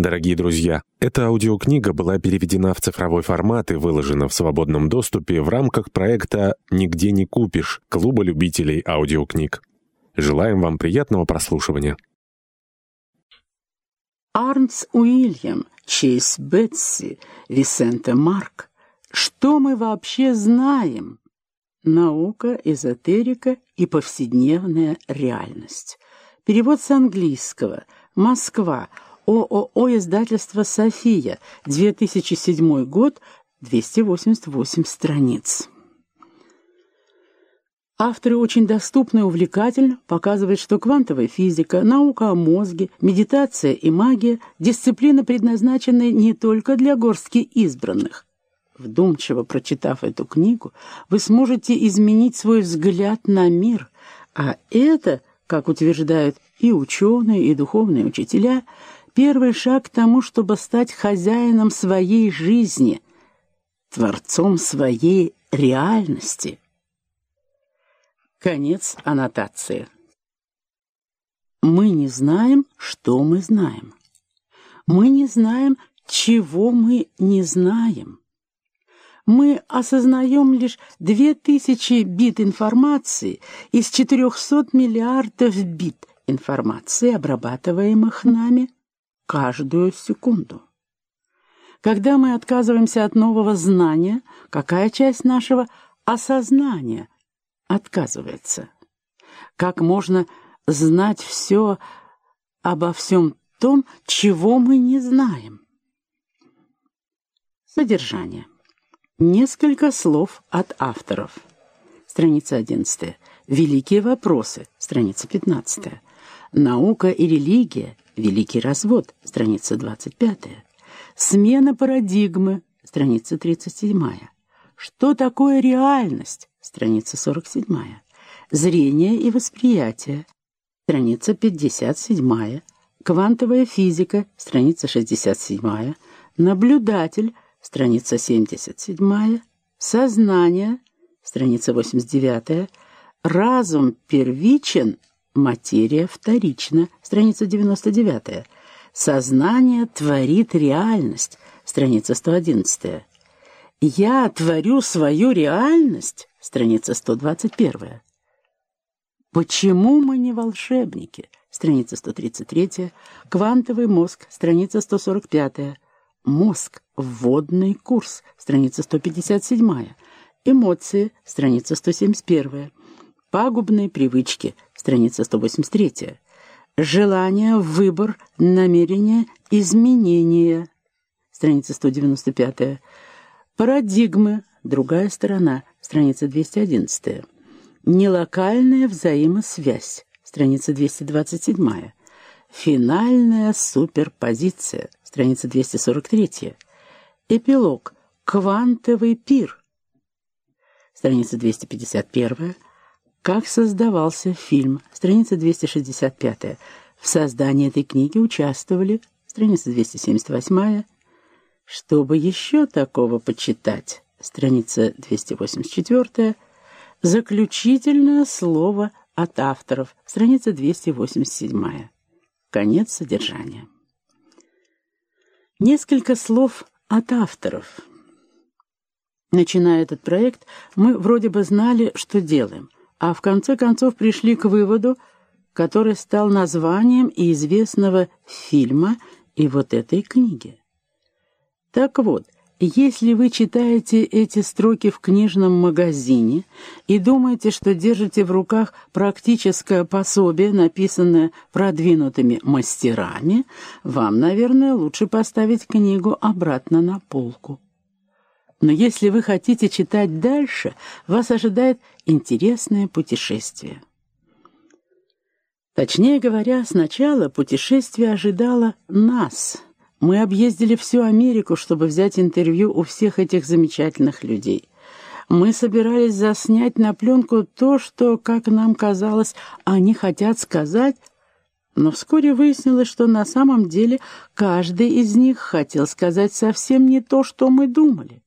Дорогие друзья, эта аудиокнига была переведена в цифровой формат и выложена в свободном доступе в рамках проекта «Нигде не купишь» Клуба любителей аудиокниг. Желаем вам приятного прослушивания. Арнс Уильям, Чейз Бетси, Висенте Марк. Что мы вообще знаем? Наука, эзотерика и повседневная реальность. Перевод с английского. Москва. ООО «Издательство София», 2007 год, 288 страниц. Авторы очень доступны и увлекательно показывают, что квантовая физика, наука о мозге, медитация и магия – дисциплины, предназначенные не только для горстки избранных. Вдумчиво прочитав эту книгу, вы сможете изменить свой взгляд на мир, а это, как утверждают и ученые, и духовные учителя – первый шаг к тому, чтобы стать хозяином своей жизни, творцом своей реальности. Конец аннотации. Мы не знаем, что мы знаем. Мы не знаем, чего мы не знаем. Мы осознаем лишь 2000 бит информации из 400 миллиардов бит информации, обрабатываемых нами каждую секунду. Когда мы отказываемся от нового знания, какая часть нашего осознания отказывается? Как можно знать все обо всем том, чего мы не знаем? Содержание. Несколько слов от авторов. Страница 11. Великие вопросы. Страница 15. Наука и религия Великий развод, страница 25. Смена парадигмы, страница 37. Что такое реальность, страница 47. Зрение и восприятие, страница 57. Квантовая физика, страница 67. Наблюдатель, страница 77. Сознание, страница 89. Разум первичен Материя вторична. Страница 99. Сознание творит реальность. Страница 111. Я творю свою реальность. Страница 121. Почему мы не волшебники? Страница 133. Квантовый мозг. Страница 145. Мозг. Вводный курс. Страница 157. Эмоции. Страница 171. Пагубные привычки. Страница 183. Желание, выбор, намерение, изменение. Страница 195. Парадигмы. Другая сторона. Страница 211. Нелокальная взаимосвязь. Страница 227. Финальная суперпозиция. Страница 243. Эпилог. Квантовый пир. Страница 251. Как создавался фильм? Страница 265. В создании этой книги участвовали, страница 278. Чтобы еще такого почитать, страница 284. Заключительное слово от авторов, страница 287. Конец содержания. Несколько слов от авторов. Начиная этот проект, мы вроде бы знали, что делаем – а в конце концов пришли к выводу, который стал названием и известного фильма и вот этой книги. Так вот, если вы читаете эти строки в книжном магазине и думаете, что держите в руках практическое пособие, написанное продвинутыми мастерами, вам, наверное, лучше поставить книгу обратно на полку. Но если вы хотите читать дальше, вас ожидает интересное путешествие. Точнее говоря, сначала путешествие ожидало нас. Мы объездили всю Америку, чтобы взять интервью у всех этих замечательных людей. Мы собирались заснять на пленку то, что, как нам казалось, они хотят сказать, но вскоре выяснилось, что на самом деле каждый из них хотел сказать совсем не то, что мы думали.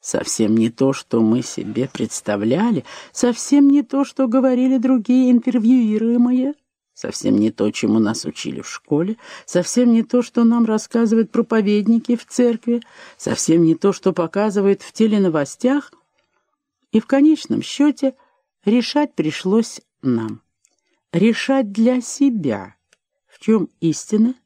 Совсем не то, что мы себе представляли, совсем не то, что говорили другие интервьюируемые, совсем не то, чему нас учили в школе, совсем не то, что нам рассказывают проповедники в церкви, совсем не то, что показывают в теленовостях, и в конечном счете решать пришлось нам. Решать для себя, в чем истина –